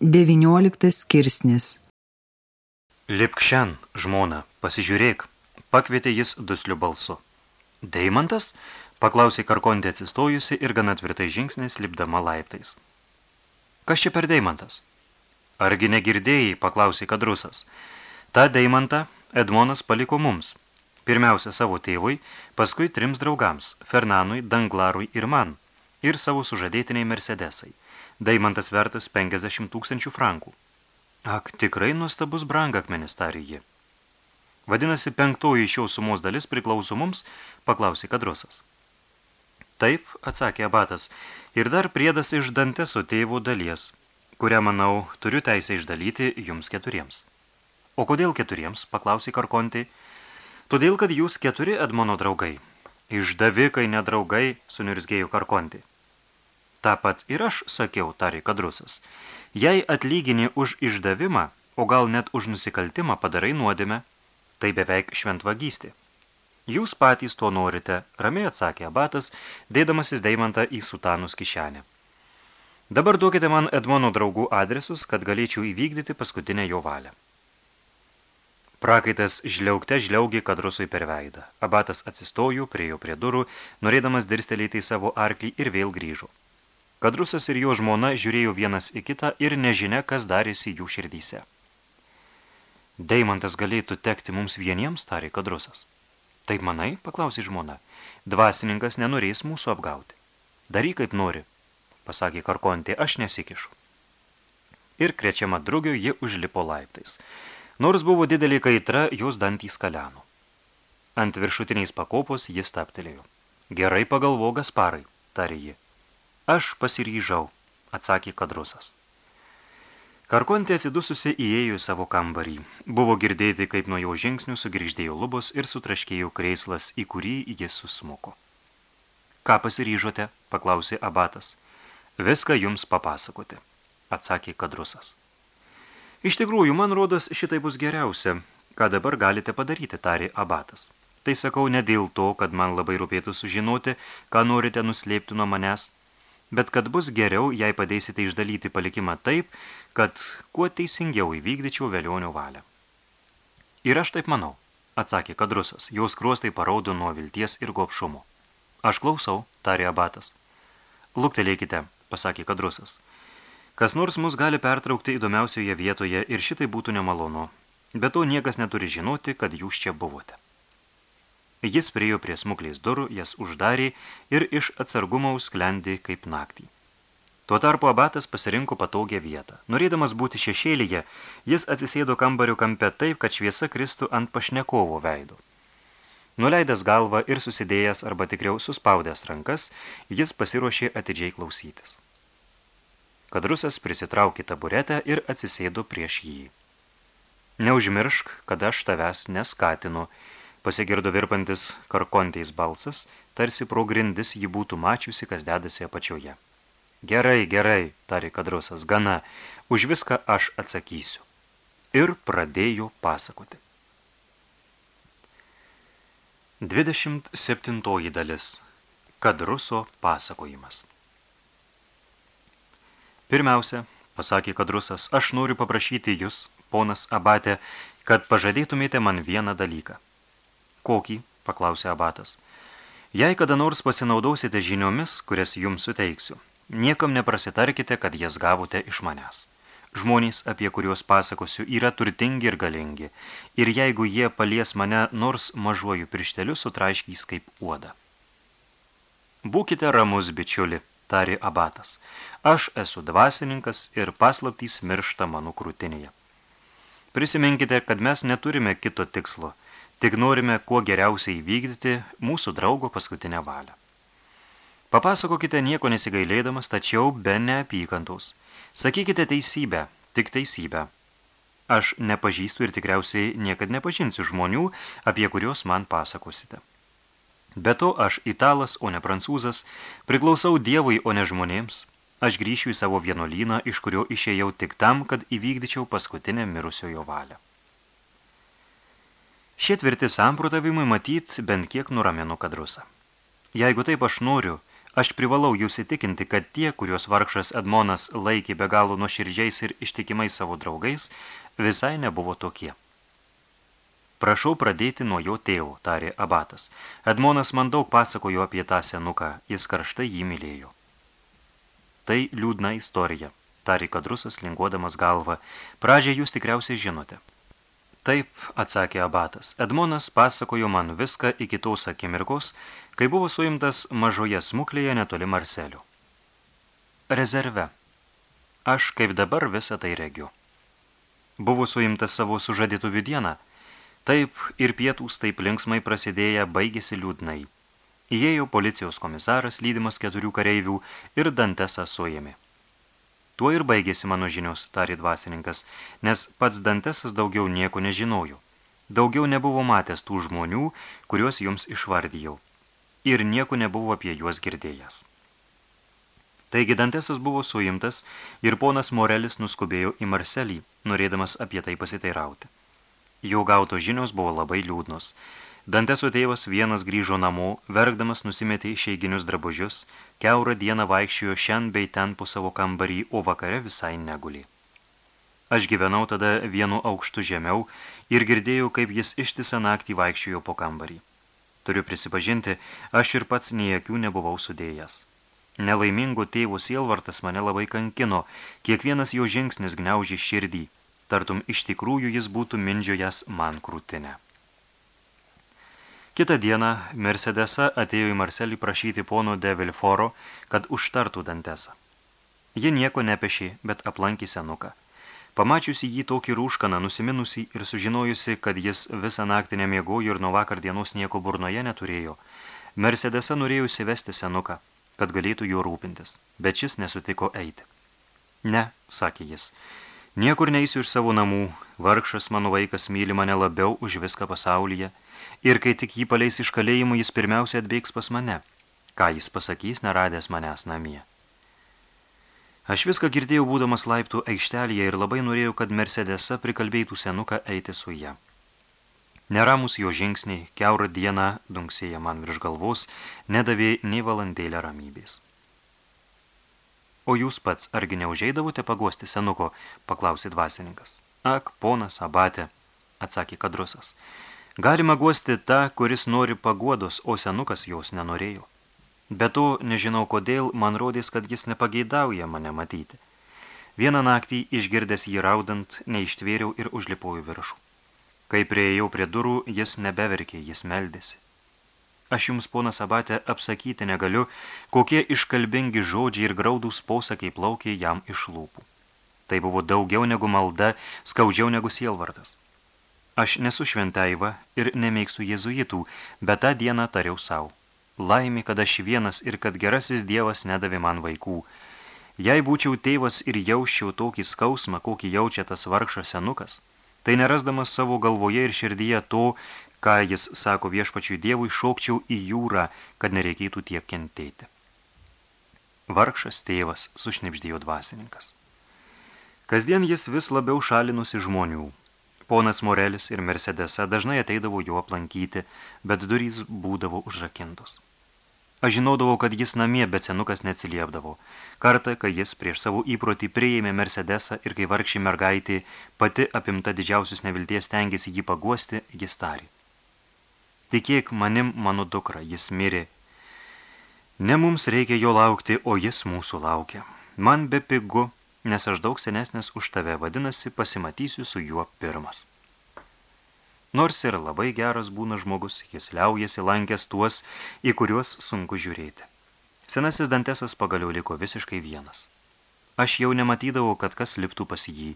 19 skirsnis Lipk šen, žmona, pasižiūrėk, pakvietė jis dusliu balsu. Deimantas? paklausė karkontė atsistojusi ir gana tvirtai žingsnis lipdama laiptais. Kas čia per deimantas? Argi negirdėjai, paklausė kadrusas. Ta deimantą Edmonas paliko mums. Pirmiausia savo tėvui, paskui trims draugams, Fernanui, Danglarui ir man, ir savo sužadėtiniai Mercedesai – Daimantas vertas 50 tūkstančių frankų. Ak, tikrai nuostabus brangakmenis, tarė ji. Vadinasi, penktoji šios sumos dalis priklauso mums, paklausė kadrusas. Taip, atsakė abatas, ir dar priedas iš Danteso tėvo dalies, kurią, manau, turiu teisę išdalyti jums keturiems. O kodėl keturiems, paklausė Karkontė. Todėl, kad jūs keturi Edmono draugai. Išdavikai nedraugai, sunirzgėjo Karkontė. Ta pat ir aš sakiau, tarė kadrusas. Jei atlygini už išdavimą, o gal net už nusikaltimą padarai nuodėmę, tai beveik šventvagystė. Jūs patys to norite, ramiai atsakė abatas, dėdamasis deimantą į sutanus kišenę. Dabar duokite man Edmono draugų adresus, kad galėčiau įvykdyti paskutinę jo valią. Prakaitas žliaugte žliaugė kadrusui per veidą. Abatas atsistojo, priejo prie durų, norėdamas dirstelėti į savo arklį ir vėl grįžo. Kadrusas ir jo žmona žiūrėjo vienas į kitą ir nežinia, kas darėsi jų širdyse. Deimantas galėtų tekti mums vieniems, tarė Kadrusas. Taip manai, paklausė žmona. Dvasininkas nenorės mūsų apgauti. Daryk kaip nori, pasakė Karkontė, aš nesikišu. Ir krečiama drugio ji užlipo laiptais. Nors buvo didelė kaitra, jos dantys kaleno. Ant viršutiniais pakopos jis taptelėjo. Gerai pagalvo Gasparai, tarė ji. Aš pasiryžau, atsakė kadrusas. Karkontė atsidususi įėjo į savo kambarį. Buvo girdėti, kaip nuo jo žingsnių sugrįždėjo lubos ir sutraškėjo kreislas, į kurį jis susmuko. Ką pasiryžote, paklausė abatas. Viską jums papasakoti, atsakė kadrusas. Iš tikrųjų, man rodos, šitai bus geriausia, ką dabar galite padaryti, tarė abatas. Tai sakau ne dėl to, kad man labai rūpėtų sužinoti, ką norite nuslėpti nuo manęs, bet kad bus geriau, jei padėsite išdalyti palikimą taip, kad kuo teisingiau įvykdyčiau velionio valią. Ir aš taip manau, atsakė kadrusas, jos kruostai paraudo nuo vilties ir gopšumo. Aš klausau, tarė abatas. Luktelėkite, pasakė kadrusas. Kas nors mus gali pertraukti įdomiausioje vietoje ir šitai būtų nemalonu, bet to niekas neturi žinoti, kad jūs čia buvote. Jis priejo prie smuklės durų, jas uždarė ir iš atsargumo sklendė kaip naktį. Tuo tarpu abatas pasirinko patogią vietą. Norėdamas būti šešėlyje, jis atsisėdo kambario kampe taip, kad šviesa kristų ant pašnekovo veido. Nuleidęs galvą ir susidėjęs arba tikriau suspaudęs rankas, jis pasiruošė atidžiai klausytis. Kadrusas prisitraukė taburetę ir atsisėdo prieš jį. Neužmiršk, kad aš tavęs neskatinu, Pasigirdo virpantis karkonteis balsas, tarsi pro grindis jį būtų mačiusi, kas dedasi apačioje. Gerai, gerai, tarė kadrusas, gana, už viską aš atsakysiu. Ir pradėjo pasakoti. 27 dalis. Kadruso pasakojimas. Pirmiausia, pasakė kadrusas, aš noriu paprašyti jūs, ponas Abatė, kad pažadėtumėte man vieną dalyką. Kokį? paklausė abatas. Jei kada nors pasinaudausite žiniomis, kurias jums suteiksiu, niekam neprasitarkite, kad jas gavote iš manęs. Žmonės, apie kuriuos pasakosiu, yra turtingi ir galingi, ir jeigu jie palies mane nors mažuoju piršteliu, sutraiškys kaip uoda. Būkite ramus, bičiuli, tarė abatas. Aš esu dvasininkas ir paslaptys miršta mano krūtinėje. Prisiminkite, kad mes neturime kito tikslo – tik norime kuo geriausiai vykdyti mūsų draugo paskutinę valią. Papasakokite nieko nesigailėdamas, tačiau be neapykantos. Sakykite teisybę, tik teisybę. Aš nepažįstu ir tikriausiai niekad nepažinsiu žmonių, apie kuriuos man pasakosite. Be to aš italas, o ne prancūzas, priklausau dievui, o ne žmonėms. Aš grįšiu į savo vienolyną, iš kurio išėjau tik tam, kad įvykdyčiau paskutinę mirusiojo valią. Šie tvirti samprotavimai matyt bent kiek nuramino kadrusą. Jeigu taip aš noriu, Aš privalau jūs įtikinti, kad tie, kuriuos vargšas Edmonas laikė be galo nuoširdžiais ir ištikimai savo draugais, visai nebuvo tokie. Prašau pradėti nuo jo tėvo, tarė abatas. Edmonas man daug pasakojo apie tą senuką, jis karštai jį mylėjo. Tai liūdna istorija, tarė kadrusas, linguodamas galvą. Pradžią jūs tikriausiai žinote. Taip, atsakė abatas. Edmonas pasakojo man viską iki tos akimirkos, kai buvo suimtas mažoje smuklėje netoli Marselio. Rezerve. Aš kaip dabar visą tai regiu. Buvo suimtas savo sužadėtuvių dieną. Taip ir pietūs taip linksmai prasidėję baigėsi liūdnai. Įėjo policijos komisaras, lydimas keturių kareivių, ir Dantesą suėmė. Tuo ir baigėsi mano žinios, tarė dvasininkas, nes pats Dantesas daugiau nieko nežinojo. Daugiau nebuvo matęs tų žmonių, kuriuos jums išvardijau. Ir nieko nebuvo apie juos girdėjęs. Taigi Dantesas buvo suimtas ir ponas Morelis nuskubėjo į Marselį, norėdamas apie tai pasiteirauti. Jo gauto žinios buvo labai liūdnos. Danteso tėvas vienas grįžo namo, verkdamas nusimetė išeiginius drabužius, keurą dieną vaikščiojo šen bei ten po savo kambarį, o vakare visai negulė. Aš gyvenau tada vienu aukštu žemiau ir girdėjau, kaip jis ištisą naktį vaikščiojo po kambarį. Turiu prisipažinti, aš ir pats nei akių nebuvau sudėjęs. Nelaimingų tėvų sielvartas mane labai kankino, kiekvienas jo žingsnis gniaužė širdį, tartum iš tikrųjų jis būtų mindžiojas man krūtinę. Kitą dieną Mercedesa atėjo į Marselį prašyti pono de Vilforo, kad užtartų Dantesą. Ji nieko nepešė, bet aplankė senuką. Pamačiusi jį tokį rūškaną, nusiminusi ir sužinojusi, kad jis visą naktį nemiegojo ir nuo vakar dienos nieko burnoje neturėjo, Mercedesa norėjo įsivesti senuką, kad galėtų jo rūpintis, bet šis nesutiko eiti. Ne, sakė jis, niekur neįsiu iš savo namų, vargšas mano vaikas myli mane labiau už viską pasaulyje – ir kai tik jį paleis iš kalėjimų, jis pirmiausia atbėgs pas mane. Ką jis pasakys, neradęs manęs namie. Aš viską girdėjau būdamas laiptų aikštelėje ir labai norėjau, kad Mercedesa prikalbėtų senuką eiti su ją. Neramus jo žingsniai, keurą dieną, dunksėja man virš galvos, nedavė nei valandėlę ramybės. O jūs pats, argi neužeidavote paguosti senuko, paklausė dvasininkas. Ak, ponas abate, atsakė kadrusas. Galima guosti tą, kuris nori paguodos, o senukas jos nenorėjo. Be to, nežinau kodėl, man rodės, kad jis nepageidauja mane matyti. Vieną naktį, išgirdęs jį raudant, neištvėriau ir užlipojau viršų. Kai prieėjau prie durų, jis nebeverkė, jis meldėsi. Aš jums, ponas Abatė, apsakyti negaliu, kokie iškalbingi žodžiai ir graudūs posakiai plaukė jam iš lūpų. Tai buvo daugiau negu malda, skaudžiau negu sielvartas. Aš nesu šventaiva ir nemėgsiu jezuitų, bet tą dieną tariau savo. Laimi, kad aš vienas ir kad gerasis dievas nedavė man vaikų. Jei būčiau tėvas ir jausčiau tokį skausmą, kokį jaučia tas vargšas senukas, tai nerasdamas savo galvoje ir širdyje to, ką jis sako viešpačiui dievui, šaukčiau į jūrą, kad nereikėtų tiek kentėti. Vargšas tėvas, sušnipždėjo dvasininkas. Kasdien jis vis labiau šalinusi žmonių, Ponas Morelis ir Mercedesa dažnai ateidavo jo aplankyti, bet durys būdavo užrakintos. Aš žinodavau, kad jis namie, bet senukas neatsiliepdavo. Kartą, kai jis prieš savo įprotį priėmė Mercedesą ir kai vargšį mergaitį pati apimta didžiausius nevilties tengėsi jį paguosti, jis tarė. Tikėk manim, mano dukra, jis mirė. Ne mums reikia jo laukti, o jis mūsų laukia. Man be pigu, nes aš daug senesnis už tave, vadinasi, pasimatysiu su juo pirmas. Nors ir labai geras būna žmogus, jis liaujasi lankęs tuos, į kuriuos sunku žiūrėti. Senasis Dantesas pagaliau liko visiškai vienas. Aš jau nematydavau, kad kas liptų pas jį,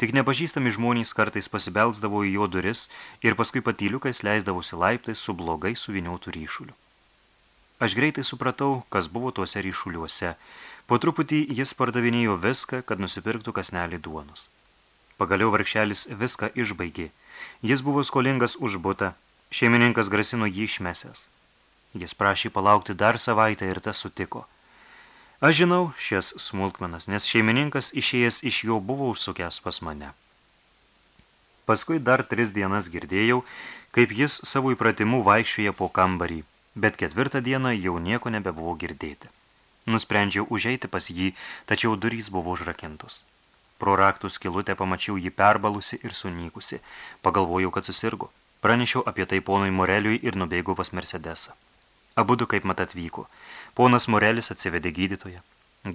tik nepažįstami žmonės kartais pasibelsdavo į jo duris ir paskui patyliukais leisdavosi laiptais su blogai suviniotų ryšuliu. Aš greitai supratau, kas buvo tuose ryšuliuose, Po truputį jis pardavinėjo viską, kad nusipirktų kasnelį duonos. Pagaliau vargšelis viską išbaigė. Jis buvo skolingas už butą, šeimininkas grasino jį išmesęs. Jis prašė palaukti dar savaitę ir tas sutiko. Aš žinau šias smulkmenas, nes šeimininkas išėjęs iš jo buvo užsukęs pas mane. Paskui dar tris dienas girdėjau, kaip jis savo įpratimu vaikščioje po kambarį, bet ketvirtą dieną jau nieko nebebuvo girdėti. Nusprendžiau užeiti pas jį, tačiau durys buvo užrakintos. Pro raktų skilutę pamačiau jį perbalusi ir sunykusi. Pagalvojau, kad susirgo. Pranešiau apie tai ponui Moreliui ir nubėgau pas Mercedesą. Abudu kaip mat atvyko. Ponas Morelis atsivedė gydytoją.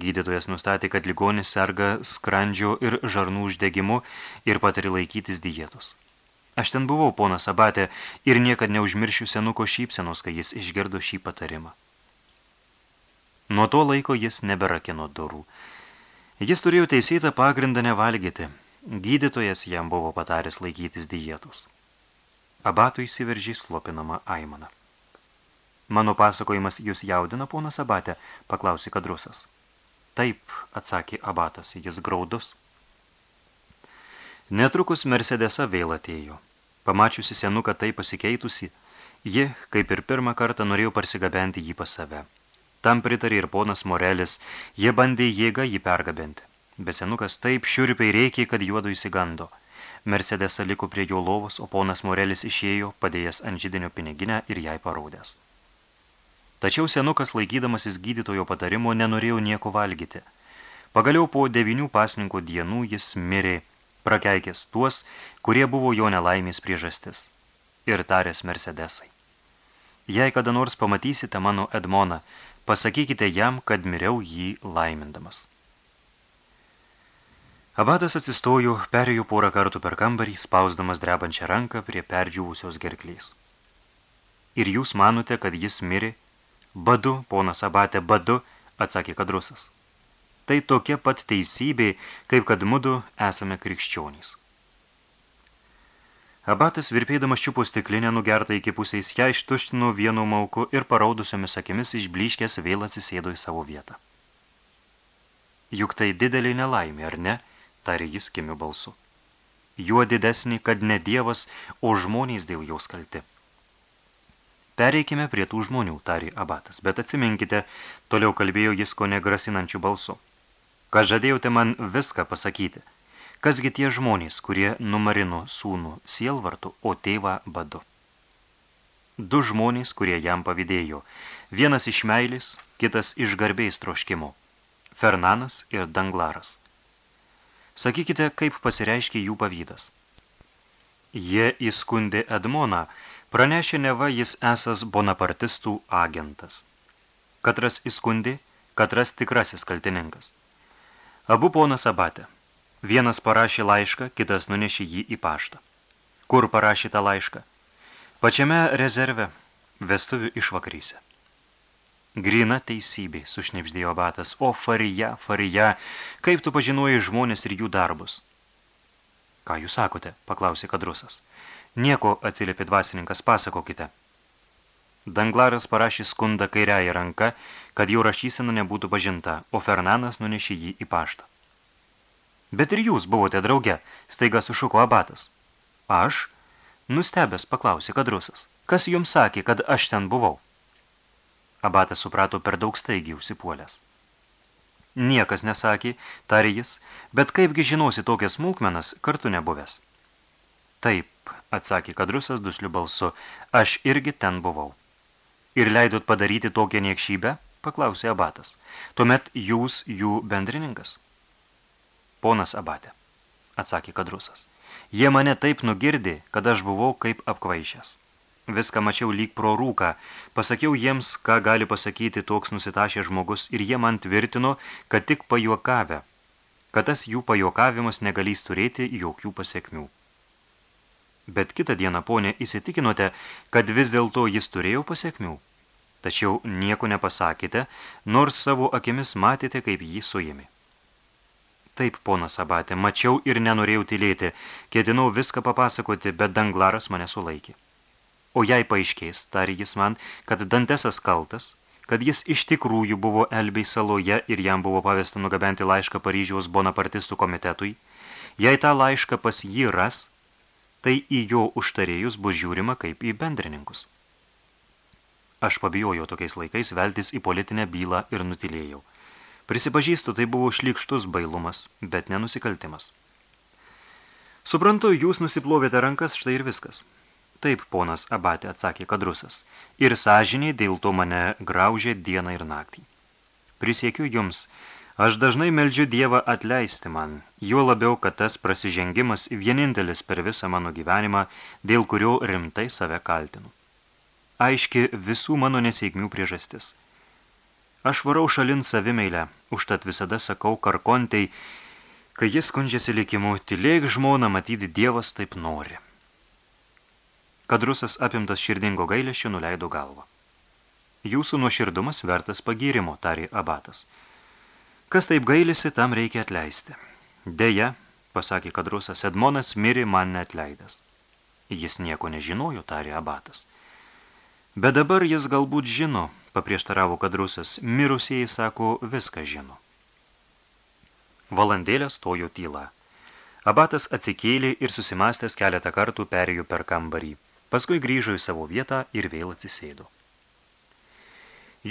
Gydytojas nustatė, kad ligonis serga skrandžio ir žarnų uždegimu ir patari laikytis dietos. Aš ten buvau, ponas Abatė, ir niekad neužmiršiu senuko šypsenos, kai jis išgirdo šį patarimą. Nuo to laiko jis neberakino durų. Jis turėjo teisėtą pagrindą nevalgyti. Gydytojas jam buvo pataręs laikytis dietos. Abatui įsiveržė slopinama aimana. Mano pasakojimas jūs jaudina, ponas Abatė, paklausė kadrusas. Taip, atsakė Abatas, jis graudus. Netrukus Mercedesa vėl atėjo. Pamačiusi senuką tai pasikeitusi, ji, kaip ir pirmą kartą, norėjo parsigabenti jį pas save. Tam pritarė ir ponas Morelis, jie bandė jėgą jį pergabenti. Bet senukas taip šiurpiai reikiai, kad juodu įsigando. Mercedesa liko prie jo lovos, o ponas Morelis išėjo, padėjęs ant žydinio piniginę ir jai parodęs. Tačiau senukas, laikydamasis gydytojo patarimo, nenorėjo nieko valgyti. Pagaliau po devinių pasninkų dienų jis mirė, prakeikęs tuos, kurie buvo jo nelaimės priežastis. Ir tarės Mercedesai. Jei kada nors pamatysite mano Edmoną, pasakykite jam, kad miriau jį laimindamas. Abadas atsistojo, perėjo porą kartų per kambarį, spausdamas drebančią ranką prie perdžiūvusios gerklės. Ir jūs manote, kad jis mirė? Badu, ponas Abatė, badu, atsakė kadrusas. Tai tokia pat teisybė, kaip kad mudu esame krikščionys. Abatas virpėdamas čiupo stiklinę nugertą iki pusės, ją ištuštino vienu mauku ir paraudusiomis akimis išbliškęs vėl atsisėdo į savo vietą. Juk tai didelė nelaimė, ar ne? tarė jis kimiu balsu. Juo didesnį, kad ne dievas, o žmonės dėl jaus kalti. Pereikime prie tų žmonių, tarė abatas, bet atsiminkite, toliau kalbėjo jis ko negrasinančių balsu. Kad žadėjote man viską pasakyti – Kasgi tie žmonės, kurie numarino sūnų sielvartu, o tėvą badu? Du žmonės, kurie jam pavydėjo. Vienas iš meilės, kitas iš garbiais troškimo. Fernanas ir Danglaras. Sakykite, kaip pasireiškė jų pavydas. Jie įskundė Edmoną, pranešė neva jis esas bonapartistų agentas. Katras įskundė, katras tikrasis kaltininkas. Abu ponas abatė. Vienas parašė laišką, kitas nunešė jį į paštą. Kur parašė tą laišką? Pačiame rezerve, vestuvių išvakaryse. Grina teisybė, sušnipždėjo batas. O, farija, farija, kaip tu pažinoji žmonės ir jų darbus? Ką jūs sakote, paklausė kadrusas. Nieko, atsiliepė dvasininkas, pasakokite. Danglaras parašė skundą kairiąją ranką, kad jo rašysena nebūtų pažinta, o Fernanas nunešė jį į paštą. Bet ir jūs buvote drauge, staiga sušuko abatas. Aš? Nustebęs paklausė kadrusas. Kas jums sakė, kad aš ten buvau? Abatas suprato per daug staigiai užsipuolęs. Niekas nesakė, tarė jis, bet kaipgi žinosi tokias smulkmenas kartu nebuvęs. Taip, atsakė kadrusas dusliu balsu, aš irgi ten buvau. Ir leidot padaryti tokią niekšybę? paklausė abatas. Tuomet jūs jų bendrininkas. Ponas abatė, atsakė kadrusas. Jie mane taip nugirdi, kad aš buvau kaip apkvaišęs. Viską mačiau lyg pro rūką, pasakiau jiems, ką gali pasakyti toks nusitašė žmogus, ir jie man tvirtino, kad tik pajuokavę, kad tas jų pajuokavimas negalys turėti jokių pasiekmių. Bet kitą dieną, ponė, įsitikinote, kad vis dėlto jis turėjo pasiekmių. Tačiau nieko nepasakėte, nors savo akimis matėte, kaip jį suėmė. Taip, ponas Abatė, mačiau ir nenorėjau tylėti, ketinau viską papasakoti, bet Danglaras mane sulaikė. O jei paaiškės, tarė jis man, kad Dantesas kaltas, kad jis iš tikrųjų buvo Elbei saloje ir jam buvo pavesta nugabenti laišką Paryžiaus bonapartistų komitetui, jei tą laišką pas jį ras, tai į jo užtarėjus bus žiūrima kaip į bendrininkus. Aš pabijojau tokiais laikais veltis į politinę bylą ir nutilėjau. Prisipažįstu, tai buvo šlikštus bailumas, bet nenusikaltimas. Suprantu, jūs nusiplovėte rankas, štai ir viskas. Taip, ponas Abatė, atsakė kadrusas. Ir sąžiniai dėl to mane graužė dieną ir naktį. prisiekiu jums, aš dažnai meldžiu Dievą atleisti man, juo labiau, kad tas prasižengimas vienintelis per visą mano gyvenimą, dėl kurio rimtai save kaltinu. Aiški visų mano nesėkmių priežastis. Aš varau šalin savimeilę, užtat visada sakau karkontei, kai jis skundžiasi likimu, tylėk žmona, matyti Dievas taip nori. Kad rusas apimtas širdingo gailėšio nuleido galvą. Jūsų nuoširdumas vertas pagyrimo, tarė abatas. Kas taip gailisi, tam reikia atleisti. Deja, pasakė kadrusas, Edmonas mirė man neatleidęs. Jis nieko nežinojo, tarė abatas. Bet dabar jis galbūt žino, paprieštaravo kadrusas, mirusieji, sako, viską žino. Valandėlę stojo tyla. Abatas atsikėlė ir susimastęs keletą kartų perėjo per kambarį. Paskui grįžo į savo vietą ir vėl atsisėdo.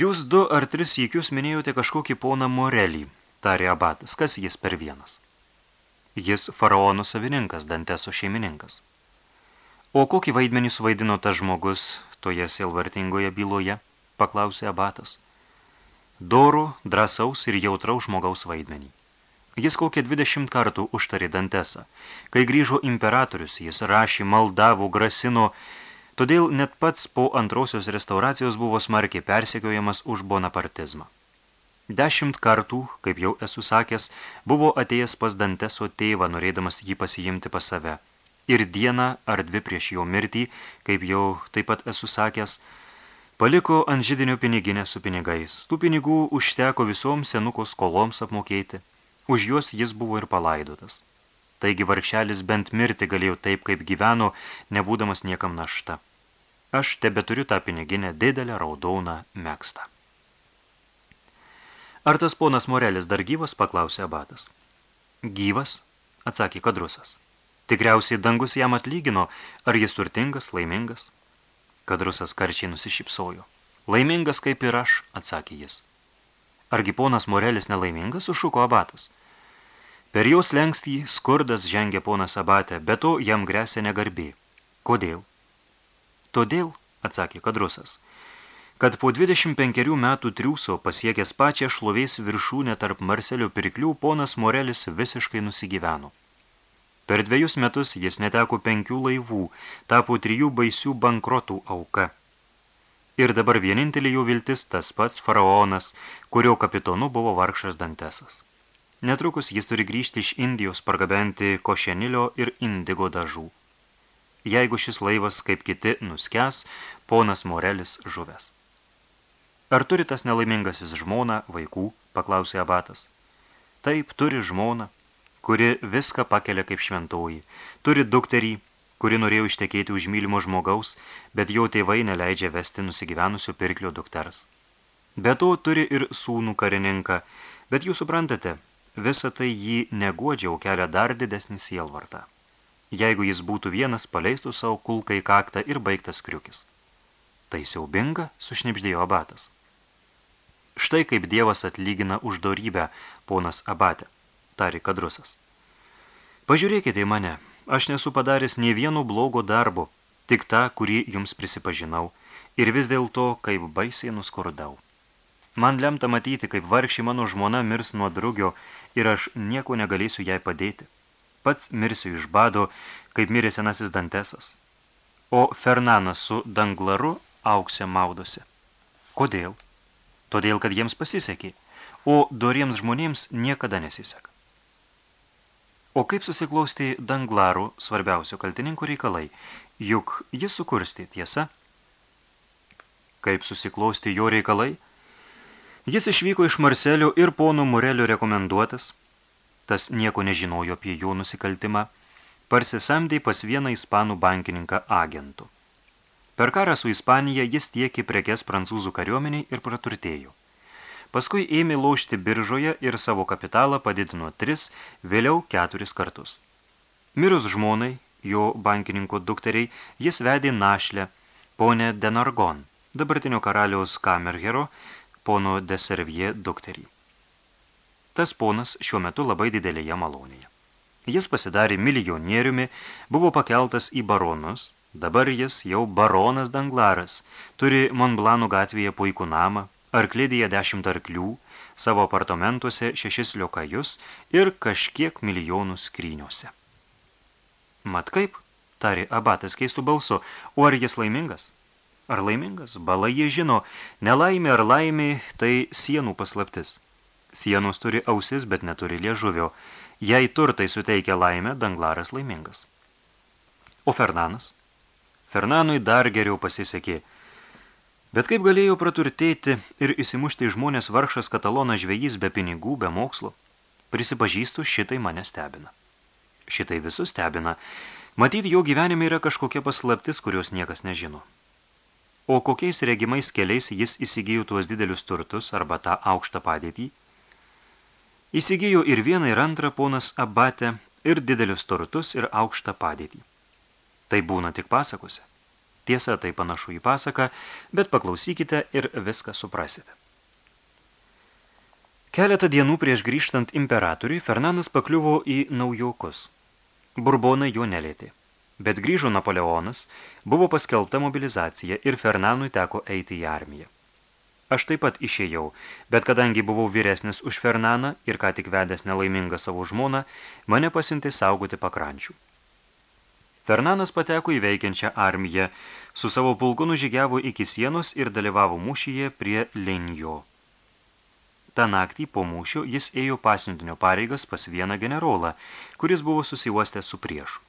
Jūs du ar tris įkius minėjote kažkokį poną Morelį, tarė abatas. Kas jis per vienas? Jis faraonų savininkas, Danteso šeimininkas. O kokį vaidmenį suvaidino tas žmogus toje silvartingoje byloje, paklausė abatas. Dorų, drąsaus ir jautraus žmogaus vaidmenį. Jis kokią dvidešimt kartų užtarė Dantesą. Kai grįžo imperatorius, jis rašė, maldavo, grasino, Todėl net pats po antrosios restauracijos buvo smarkiai persekiojamas už bonapartizmą. Dešimt kartų, kaip jau esu sakęs, buvo atėjęs pas Danteso tėvą, norėdamas jį pasijimti pas save. Ir dieną ar dvi prieš jo mirtį, kaip jau taip pat esu sakęs, paliko ant židinio piniginę su pinigais. Tų pinigų užteko visoms senuko skoloms apmokėti. Už juos jis buvo ir palaidotas. Taigi vargšelis bent mirti galėjo taip, kaip gyveno, nebūdamas niekam našta. Aš tebeturiu tą piniginę didelę raudoną mėgstą. Ar tas ponas Morelis dar gyvas, paklausė abatas. Gyvas, atsakė kadrusas. Tikriausiai dangus jam atlygino, ar jis turtingas, laimingas. Kadrusas karčiai nusišypsojo. Laimingas kaip ir aš, atsakė jis. Argi ponas Morelis nelaimingas, sušuko abatas. Per jos lengstį skurdas žengė ponas abatę, bet to jam grėsia negarbė. Kodėl? Todėl, atsakė kadrusas, kad po 25 metų triūso pasiekęs pačią šlovės viršūnę tarp Marselio pirklių, ponas Morelis visiškai nusigyveno. Per dviejus metus jis neteko penkių laivų, tapo trijų baisių bankrotų auka. Ir dabar vienintelė jo viltis tas pats faraonas, kurio kapitonu buvo vargšas Dantesas. Netrukus jis turi grįžti iš Indijos pargabenti košenilio ir indigo dažų jeigu šis laivas, kaip kiti, nuskęs, ponas Morelis žuvęs. Ar turi tas nelaimingasis žmona, vaikų, paklausė abatas. Taip, turi žmona, kuri viską pakelia kaip šventoji. Turi dukterį, kuri norėjo ištekėti už mylimo žmogaus, bet jo tėvai neleidžia vesti nusigyvenusio pirklio dukters. Be to turi ir sūnų karininką, bet jūs suprantate, visą tai jį neguodžiau kelia dar didesnį sielvartą. Jeigu jis būtų vienas, paleistų savo kulką į kaktą ir baigtas kriukis. Tai siaubinga, sušnipždėjo abatas. Štai kaip Dievas atlygina už dorybę, ponas abatė, tari kadrusas. Pažiūrėkite į mane, aš nesu padaręs nei vieno blogo darbo, tik tą, kurį jums prisipažinau, ir vis dėlto, kaip baisiai nuskurdau. Man lemta matyti, kaip vargši mano žmona mirs nuo drugio ir aš nieko negalėsiu jai padėti pats mirsiu iš bado, kaip mirė senasis Dantesas. O Fernanas su Danglaru auksė maudosi. Kodėl? Todėl, kad jiems pasisekė, o doriems žmonėms niekada nesiseka. O kaip susiklausti Danglarų svarbiausio kaltininkų reikalai, juk jis sukursti tiesa? Kaip susiklausti jo reikalai? Jis išvyko iš Marselio ir pono Morelio rekomenduotas – tas nieko nežinojo apie jo nusikaltimą, parsisamdė pas vieną ispanų bankininką agentų. Per karą su Ispanija jis tiekė prekes prancūzų kariuomeniai ir praturtėjo. Paskui ėmė laužti biržoje ir savo kapitalą padidino tris, vėliau keturis kartus. Mirus žmonai, jo bankininko dukteriai, jis vedė našlę, ponę Denargon, dabartinio karaliaus Kamerhero, pono de Servier dukterį. Tas ponas šiuo metu labai didelėje malonėje. Jis pasidarė milijonieriumi, buvo pakeltas į baronus, dabar jis jau baronas Danglaras, turi Monblano gatvėje puikų namą, arklidėje dešimt arklių, savo apartamentuose šešis liokajus ir kažkiek milijonų skryniuose. Mat kaip, tari abatas keistų balsu, o ar jis laimingas? Ar laimingas? Bala jie žino, nelaimė ar laimė tai sienų paslaptis. Sienos turi ausis, bet neturi liežuvio. Jei turtai suteikia laimę, danglaras laimingas. O Fernanas? Fernanui dar geriau pasisekė. Bet kaip galėjo praturtėti ir įsimušti žmonės vargšas katalonas žvejys be pinigų, be mokslo? Prisipažįstu, šitai mane stebina. Šitai visus stebina. Matyt, jo gyvenime yra kažkokia paslaptis, kurios niekas nežino. O kokiais regimais keliais jis įsigijo tuos didelius turtus arba tą aukštą padėtį? Įsigijo ir vieną ir antrą ponas abatę ir didelius turtus ir aukštą padėtį. Tai būna tik pasakose. Tiesa, tai panašu į pasaką, bet paklausykite ir viską suprasite. Keletą dienų prieš grįžtant imperatoriui, Fernanas pakliuvo į naujokus. Burbonai jo nelėtė. Bet grįžo Napoleonas, buvo paskelbta mobilizacija ir Fernanui teko eiti į armiją. Aš taip pat išėjau, bet kadangi buvau vyresnis už Fernaną ir ką tik vedęs nelaimingą savo žmoną, mane pasintė saugoti pakrančių. Fernanas pateko į veikiančią armiją, su savo pulku nužygiavo iki sienos ir dalyvavo mūšyje prie Lenjo. Ta naktį po mūšio jis ėjo pasiuntinio pareigas pas vieną generolą, kuris buvo susiuostęs su priešu.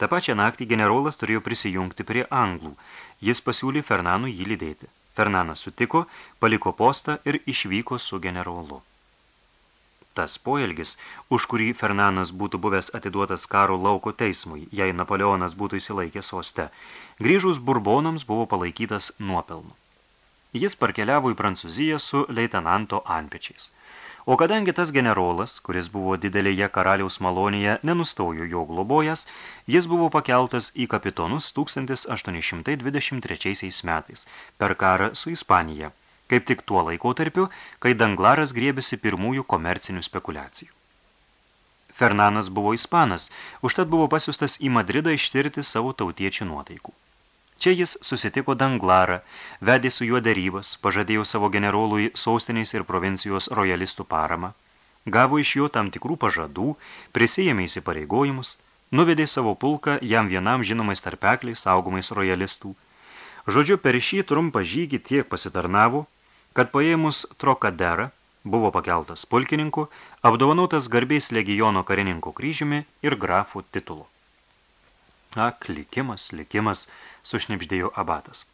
Ta pačią naktį generolas turėjo prisijungti prie anglų. Jis pasiūlė Fernanui jį lydėti. Fernanas sutiko, paliko postą ir išvyko su generolu. Tas poelgis, už kurį Fernanas būtų buvęs atiduotas karo lauko teismui, jei Napoleonas būtų įsilaikęs soste, grįžus Burbonams buvo palaikytas nuopelnu. Jis parkeliavo į Prancūziją su leitenanto anpečiais. O kadangi tas generolas, kuris buvo didelėje karaliaus malonėje, nenustojo jo globojas, jis buvo pakeltas į kapitonus 1823 metais per karą su Ispanija – kaip tik tuo laikotarpiu, kai Danglaras griebėsi pirmųjų komercinių spekulacijų. Fernanas buvo ispanas, užtat buvo pasiustas į Madridą ištirti savo tautiečių nuotaikų. Čia jis susitiko Danglarą, vedė su juo darybas, pažadėjo savo generolui sostinės ir provincijos rojalistų paramą, gavo iš jo tam tikrų pažadų, prisijėmė įsipareigojimus, nuvedė savo pulką jam vienam žinomais tarpekliais saugomais rojalistų. Žodžiu, per šį trumpą žygį tiek pasitarnavo, kad paėmus Trokaderą buvo pakeltas pulkininku, apdovanotas garbiais legiono karininko kryžiumi ir grafų titulu. Ak, likimas, likimas, sušnipždėjo abatas.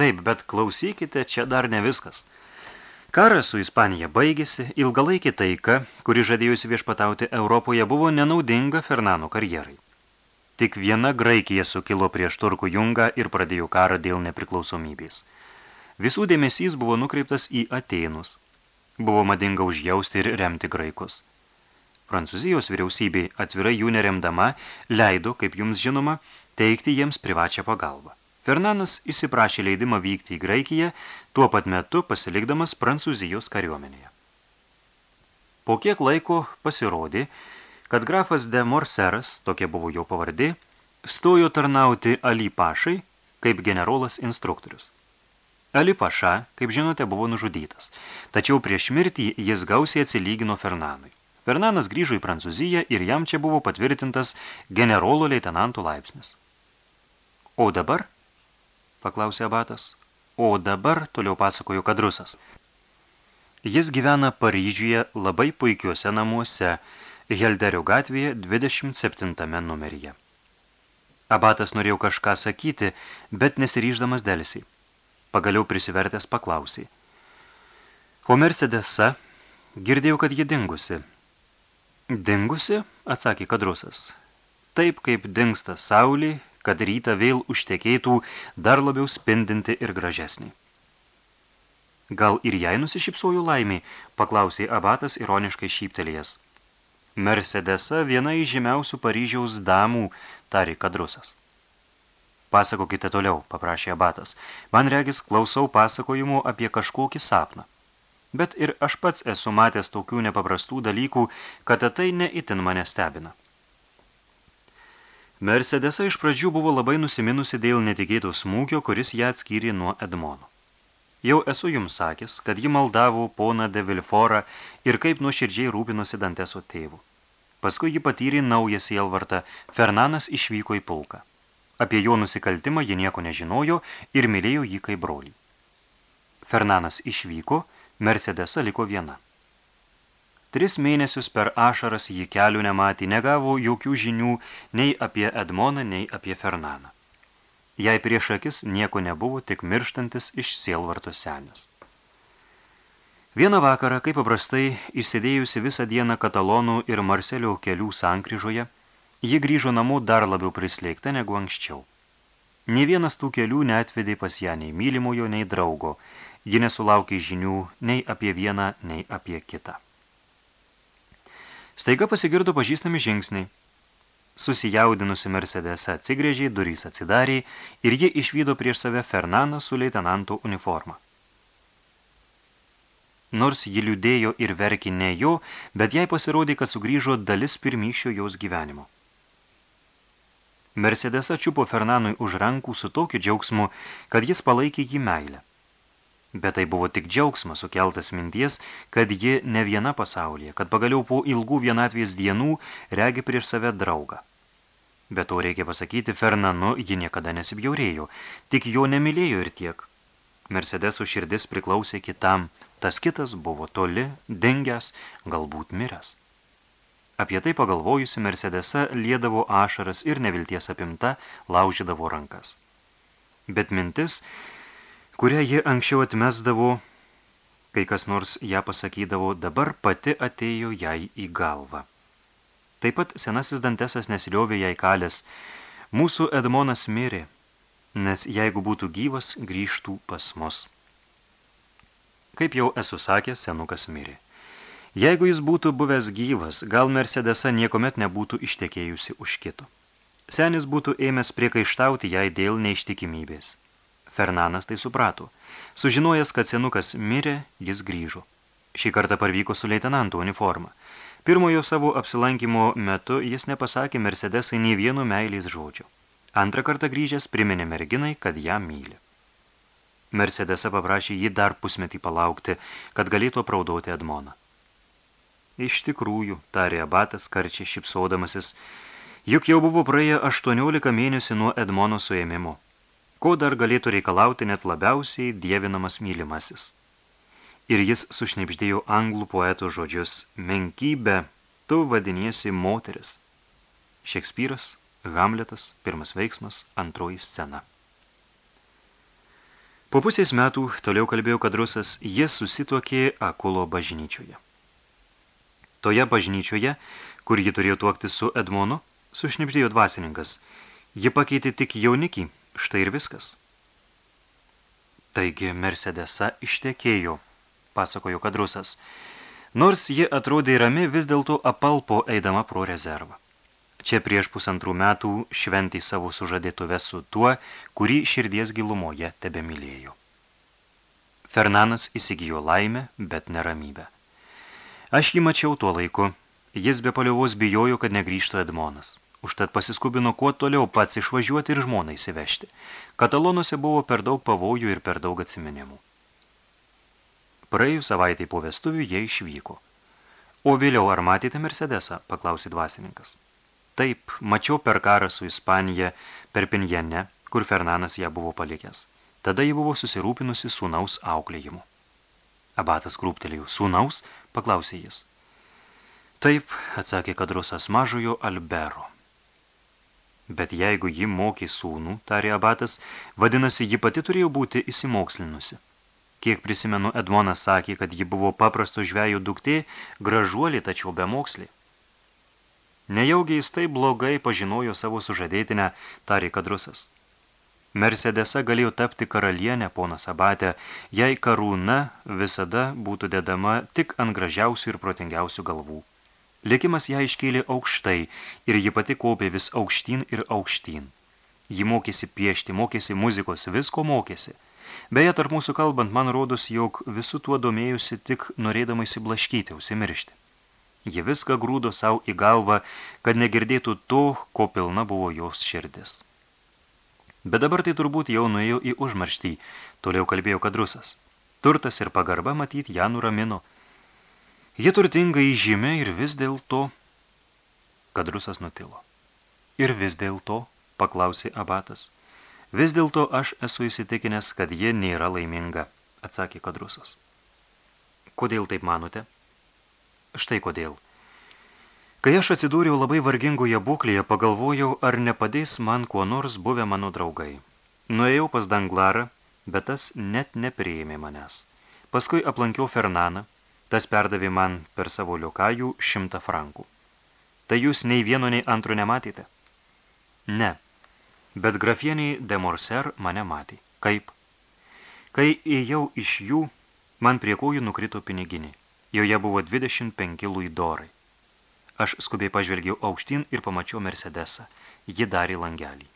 Taip, bet klausykite, čia dar ne viskas. Karas su Ispanija baigėsi, ilgalaikį taika, kuri žadėjusi viešpatauti Europoje, buvo nenaudinga Fernano karjerai. Tik viena Graikija sukilo prieš turkų jungą ir pradėjo karą dėl nepriklausomybės. Visų dėmesys buvo nukreiptas į Atėnus. Buvo madinga užjausti ir remti graikus. Prancūzijos vyriausybė atvirai jų neremdama leido, kaip jums žinoma, teikti jiems privačią pagalbą. Fernanas įsiprašė leidimą vykti į Graikiją, tuo pat metu pasilikdamas Prancūzijos kariuomenėje. Po kiek laiko pasirodė, kad grafas de Morseras, tokia buvo jo pavardė, stojo tarnauti Ali Pašai kaip generolas instruktorius. Ali Paša, kaip žinote, buvo nužudytas, tačiau prieš mirtį jis gausiai atsilygino Fernanui. Fernanas grįžo į Prancūziją ir jam čia buvo patvirtintas generolo leitenantų laipsnis. O dabar? paklausė abatas. O dabar, toliau pasakojo kadrusas. Jis gyvena Paryžiuje labai puikiuose namuose, Helderio gatvėje 27 numeryje. Abatas norėjo kažką sakyti, bet nesiryždamas delsiai. Pagaliau prisivertęs paklausė. O Mercedesa, girdėjau, kad ji dingusi. Dingusi, atsakė kadrusas. Taip kaip dingsta saulė, kad rytą vėl užtekėtų dar labiau spindinti ir gražesnį. Gal ir jai nusišypsojo laimė, paklausė abatas ironiškai šyptelėjęs. Mercedesa viena iš žymiausių Paryžiaus damų, tarė kadrusas. Pasakokite toliau, paprašė abatas. Man regis klausau pasakojimų apie kažkokį sapną. Bet ir aš pats esu matęs tokių nepaprastų dalykų, kad tai neįtin mane stebina. Mercedesa iš pradžių buvo labai nusiminusi dėl netikėto smūgio, kuris ją atskyrė nuo Edmono. Jau esu jums sakęs, kad ji maldavo poną de Vilforą ir kaip nuoširdžiai rūpinosi Danteso tėvų. Paskui ji patyrė naują sielvartą, Fernanas išvyko į pulką. Apie jo nusikaltimą ji nieko nežinojo ir mylėjo jį kaip brolį. Fernanas išvyko, Mercedesa liko viena. Tris mėnesius per ašaras jį kelių nematė, negavo jokių žinių nei apie Edmoną, nei apie Fernaną. Jai prieš akis nieko nebuvo, tik mirštantis iš sielvarto senis. Vieną vakarą, kaip paprastai, išsėdėjusi visą dieną katalonų ir Marselio kelių sankryžoje, ji grįžo namo dar labiau prislėgta negu anksčiau. Nė vienas tų kelių neatvedė pas ją nei mylimojo, nei draugo, ji nesulaukė žinių nei apie vieną, nei apie kitą. Staiga pasigirdo pažįstami žingsniai, Susijaudinusi Mercedesą atsigrėžė, durys atsidarė ir ji išvydo prieš save Fernaną su leitenanto uniforma. Nors ji liūdėjo ir verkė ne jo, bet jai pasirodė, kad sugrįžo dalis pirmykščio jos gyvenimo. Mercedesa čiupo Fernanui už rankų su tokiu džiaugsmu, kad jis palaikė jį meilę. Bet tai buvo tik džiaugsmas sukeltas minties, kad ji ne viena pasaulyje, kad pagaliau po ilgų vienatvės dienų regi prieš save draugą. Bet to reikia pasakyti, Fernanu ji niekada nesibjaurėjo, tik jo nemylėjo ir tiek. Mercedeso širdis priklausė kitam, tas kitas buvo toli, dengęs, galbūt miręs. Apie tai pagalvojusi Mercedesa liedavo ašaras ir nevilties apimta laužydavo rankas. Bet mintis, kurią ji anksčiau atmesdavo, kai kas nors ją pasakydavo, dabar pati atėjo jai į galvą. Taip pat senasis Dantesas nesiliovė jai kalės. Mūsų Edmonas mirė, nes jeigu būtų gyvas, grįžtų pas mus. Kaip jau esu sakęs, senukas mirė. Jeigu jis būtų buvęs gyvas, gal Mercedesa niekomet nebūtų ištekėjusi už kito. Senis būtų ėmęs priekaištauti jai dėl neištikimybės. Fernanas tai suprato. Sužinojęs, kad senukas mirė, jis grįžo. Šį kartą parvyko su leitenanto uniforma. Pirmojo savo apsilankimo metu jis nepasakė Mercedesai nei vieno meilės žodžio. Antrą kartą grįžęs priminė merginai, kad ją myli. Mercedesa paprašė jį dar pusmetį palaukti, kad galėtų apraudoti Edmoną. Iš tikrųjų, tarė abatas karčiai šipsodamasis, juk jau buvo praėję 18 mėnesių nuo Edmono suėmimo. Ko dar galėtų reikalauti net labiausiai dievinamas mylimasis? ir jis sušnipždėjo anglų poeto žodžius menkybę, tu vadiniesi moteris. Šekspyras, Hamletas, pirmas veiksmas, antroji scena. Po pusės metų, toliau kalbėjo kadrusas, jie susituokė Akulo bažnyčioje. Toje bažnyčioje, kur ji turėjo tuokti su Edmonu, sušnipždėjo dvasininkas. Ji pakeitė tik jaunikį, štai ir viskas. Taigi Mercedesa ištekėjo – pasakojo kadrusas. Nors ji atrodė rami, vis dėlto apalpo eidama pro rezervą. Čia prieš pusantrų metų šventį savo sužadėtuves su tuo, kurį širdies gilumoje tebe mylėjo. Fernanas įsigijo laimę, bet neramybę. Aš jį mačiau tuo laiku. Jis be paliovos bijojo, kad negrįžtų Edmonas. Užtat pasiskubino kuo toliau pats išvažiuoti ir žmoną įsivežti. Katalonuose buvo per daug pavojų ir per daug atsiminimų. Praėjus savaitai po vestuvių jie išvyko. O vėliau ar matėte Mercedesą, paklausė dvasininkas. Taip, mačiau per karą su Ispanija, per Pinjane, kur Fernanas ją buvo palikęs. Tada ji buvo susirūpinusi sūnaus auklėjimu. Abatas krūptelėjo. Sūnaus? Paklausė jis. Taip, atsakė kadrusas mažojo Albero. Bet jeigu ji mokė sūnų, tarė abatas, vadinasi, ji pati turėjo būti įsimokslinusi. Kiek prisimenu, Edmonas sakė, kad ji buvo paprasto žvejų duktė, gražuolį tačiau bemokslį. Nejaugi jis taip blogai pažinojo savo sužadėtinę, tarė kadrusas. Mercedesa galėjo tapti karalienę, ponas Abatė, jei karūna visada būtų dedama tik ant gražiausių ir protingiausių galvų. Likimas ją iškėlė aukštai ir ji pati kopė vis aukštyn ir aukštyn. Ji mokėsi piešti, mokėsi muzikos, visko mokėsi – Beje, tarp mūsų kalbant, man rodos, jog visų tuo domėjusi tik norėdama įsiblaškyti, užsimiršti. Ji viską grūdo savo į galvą, kad negirdėtų to, ko pilna buvo jos širdis. Bet dabar tai turbūt jau nuėjo į užmarštį, toliau kalbėjo kadrusas. Turtas ir pagarba matyt ją nuramino. Ji turtinga įžymė ir vis dėl to... Kadrusas nutilo. Ir vis dėl to, paklausė abatas. Vis dėlto aš esu įsitikinęs, kad ji nėra laiminga, atsakė kadrusas. Kodėl taip manote? Štai kodėl. Kai aš atsidūriau labai vargingoje būklėje, pagalvojau, ar nepadės man kuo nors buvę mano draugai. Nuėjau pas Danglarą, bet tas net nepriėmė manęs. Paskui aplankiau Fernaną, tas perdavė man per savo liokajų šimtą frankų. Tai jūs nei vieno, nei antro nematėte? Ne, bet grafieniai de Morser mane matė. Kaip? Kai ėjau iš jų, man prie kojų nukrito piniginė. Joje buvo 25 luidorai. Aš skubiai pažvelgiau aukštyn ir pamačiau Mercedesą. Ji darė langelį.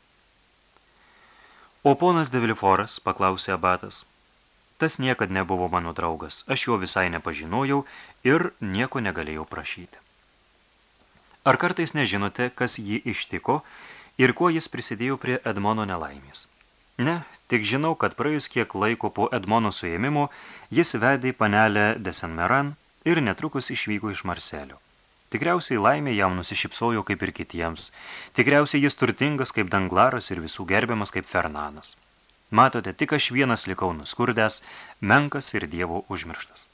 O ponas de Viliforas, paklausė abatas. Tas niekad nebuvo mano draugas, aš jo visai nepažinojau ir nieko negalėjau prašyti. Ar kartais nežinote, kas jį ištiko ir kuo jis prisidėjo prie Edmono nelaimės? Ne, tik žinau, kad praėjus kiek laiko po Edmono suėmimo, jis vedė panelę de Saint-Meran ir netrukus išvyko iš Marselio. Tikriausiai laimė jam nusišypsojo kaip ir kitiems. Tikriausiai jis turtingas kaip Danglaras ir visų gerbiamas kaip Fernanas. Matote, tik aš vienas likau nuskurdęs, menkas ir dievo užmirštas.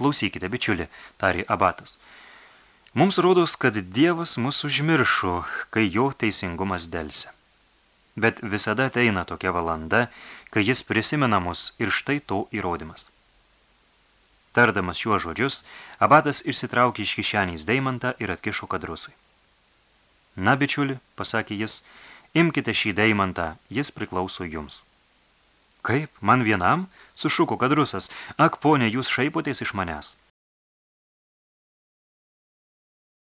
Klausykite, bičiuli, tarė abatas. Mums rodos, kad dievas mus užmiršo, kai jo teisingumas delse. Bet visada ateina tokia valanda, kai jis prisimena mus ir štai to įrodymas. Tardamas šiuos žodžius, abatas išsitraukė iš kišenės deimantą ir atkišo kadrusui. Na, bičiuli, pasakė jis, imkite šį deimantą, jis priklauso jums. Kaip, man vienam? Sušuko kadrusas. Ak, ponė, jūs šaipotės iš manęs.